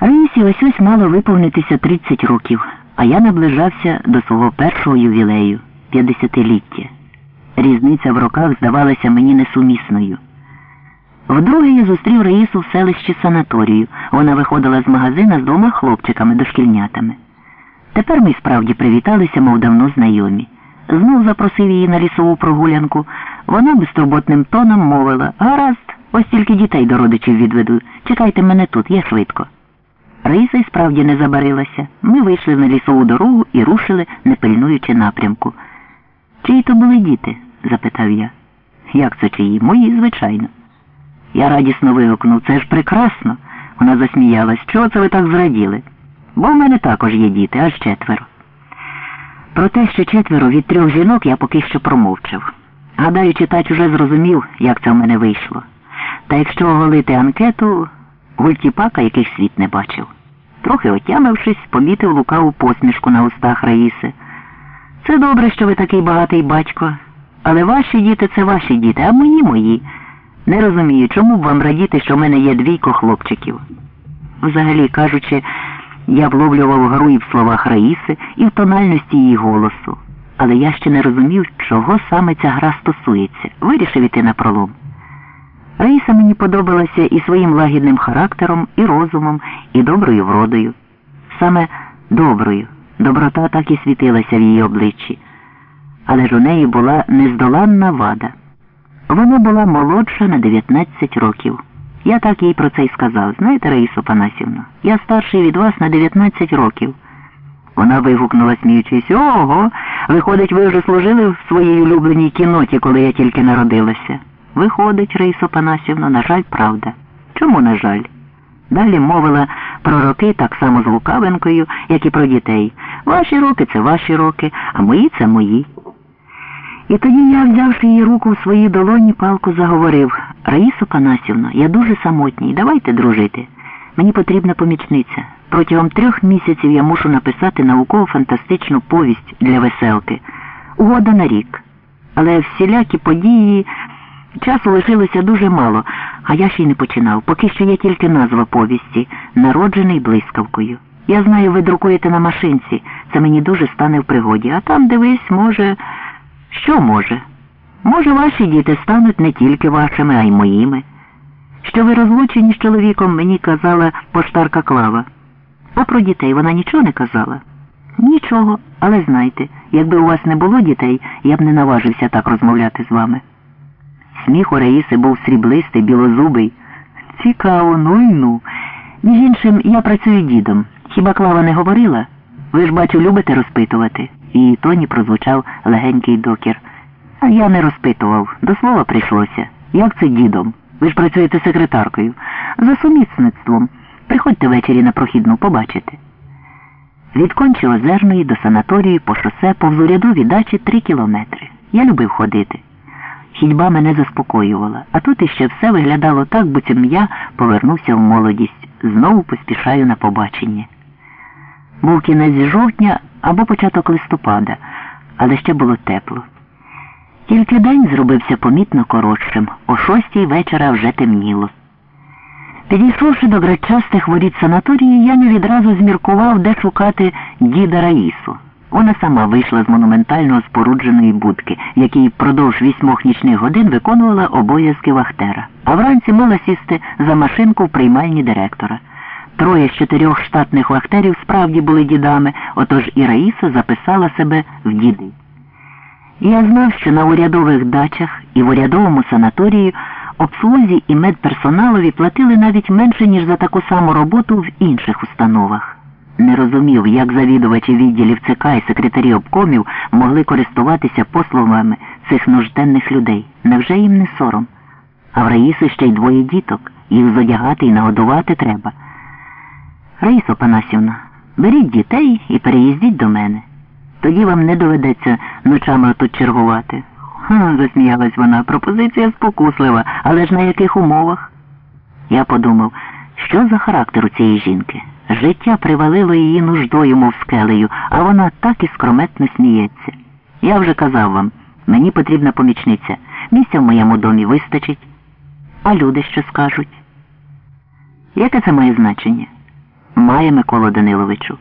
Раїсі ось ось мало виповнитися 30 років, а я наближався до свого першого ювілею 50-ліття. Різниця в роках здавалася мені несумісною. Вдруге я зустрів Раїсу в селищі санаторію. Вона виходила з магазина з двома хлопчиками дошкільнятами. Тепер ми справді привіталися, мов давно знайомі. Знов запросив її на лісову прогулянку. Вона безтурботним тоном мовила Гаразд, ось тільки дітей до родичів відведу. Чекайте мене тут, я швидко. Раїса й справді не забарилася. Ми вийшли на лісову дорогу і рушили, не пильнуючи напрямку. Чиї то були діти? запитав я. Як це чиї? Мої, звичайно. Я радісно вигукнув, це ж прекрасно. Вона засміялась. Чого це ви так зраділи? Бо в мене також є діти, аж четверо. Про те, що четверо від трьох жінок я поки що промовчав. Гадаю, читач уже зрозумів, як це в мене вийшло. Та якщо оголити анкету, гультіпака яких світ не бачив. Трохи отямившись, помітив лукаву посмішку на устах Раїси. Це добре, що ви такий багатий батько, але ваші діти це ваші діти, а мої мої. Не розумію, чому б вам радіти, що в мене є двійко хлопчиків. Взагалі кажучи, я вловлював гру і в словах Раїси, і в тональності її голосу. Але я ще не розумів, чого саме ця гра стосується. Вирішив іти на пролом. Раїса мені подобалася і своїм лагідним характером, і розумом, і доброю вродою. Саме доброю. Доброта так і світилася в її обличчі. Але ж у неї була нездоланна вада. Вона була молодша на 19 років. Я так їй про це й сказав. Знаєте, Раїсо Панасівно, я старший від вас на 19 років. Вона вигукнула, сміючись, ого, виходить, ви вже служили в своїй улюбленій кіноті, коли я тільки народилася. Виходить, Раїсо Панасівно, на жаль, правда. Чому, на жаль? Далі мовила про роки так само з лукавинкою, як і про дітей. Ваші роки це ваші роки, а мої це мої. І тоді я, взявши її руку в свої долоні, палку заговорив Раїсо Панасівно, я дуже самотній, давайте дружити. Мені потрібна помічниця. Протягом трьох місяців я мушу написати науково-фантастичну повість для веселки. Угода на рік. Але всілякі події часу лишилося дуже мало, а я ще й не починав. Поки що є тільки назва повісті Народжений блискавкою. Я знаю, ви друкуєте на машинці. Це мені дуже стане в пригоді. А там, дивись, може. Що може? Може, ваші діти стануть не тільки вашими, а й моїми. Що ви розлучені з чоловіком, мені казала поштарка Клава. А про дітей вона нічого не казала? Нічого, але знайте, якби у вас не було дітей, я б не наважився так розмовляти з вами. Сміх у Раїси був сріблистий, білозубий. Цікаво, ну й ну. Між іншим, я працюю дідом. Хіба Клава не говорила? Ви ж, бачу, любите розпитувати. В її тоні прозвучав легенький докір. А я не розпитував. До слова прийшлося. Як це дідом? Ви ж працюєте секретаркою. За сумісництвом. Приходьте ввечері на прохідну, побачите. Від кончі озерної до санаторії по шосе повз урядові дачі три кілометри. Я любив ходити. Хідьба мене заспокоювала, а тут іще все виглядало так, буцім я повернувся в молодість. Знову поспішаю на побачення. Був кінець жовтня або початок листопада, але ще було тепло. Тільки день зробився помітно коротшим, о шостій вечора вже темніло. Підійшовши до гречастих воріт санаторії, я не відразу зміркував, де шукати діда Раїсу. Вона сама вийшла з монументального спорудженої будки, якій впродовж вісьмох нічних годин виконувала обов'язки вахтера, а вранці мала сісти за машинку в приймальні директора. Троє з чотирьох штатних вахтерів справді були дідами, отож і Раїса записала себе в діди. Я знав, що на урядових дачах і в урядовому санаторії обслузі і медперсоналові платили навіть менше, ніж за таку саму роботу в інших установах. Не розумів, як завідувачі відділів ЦК і секретарі обкомів могли користуватися послугами цих нужденних людей. Невже їм не сором? А в Раїси ще й двоє діток. Їх зодягати і нагодувати треба. Раїсо Панасівна, беріть дітей і переїздіть до мене. Тоді вам не доведеться ночами тут чергувати. Ха, засміялась вона. Пропозиція спокуслива, але ж на яких умовах? Я подумав, що за характер у цієї жінки? Життя привалило її нуждою, мов скелею, а вона так і скрометно сміється. Я вже казав вам, мені потрібна помічниця. Місця в моєму домі вистачить. А люди що скажуть? Яке це має значення? Має, Микола Даниловичу.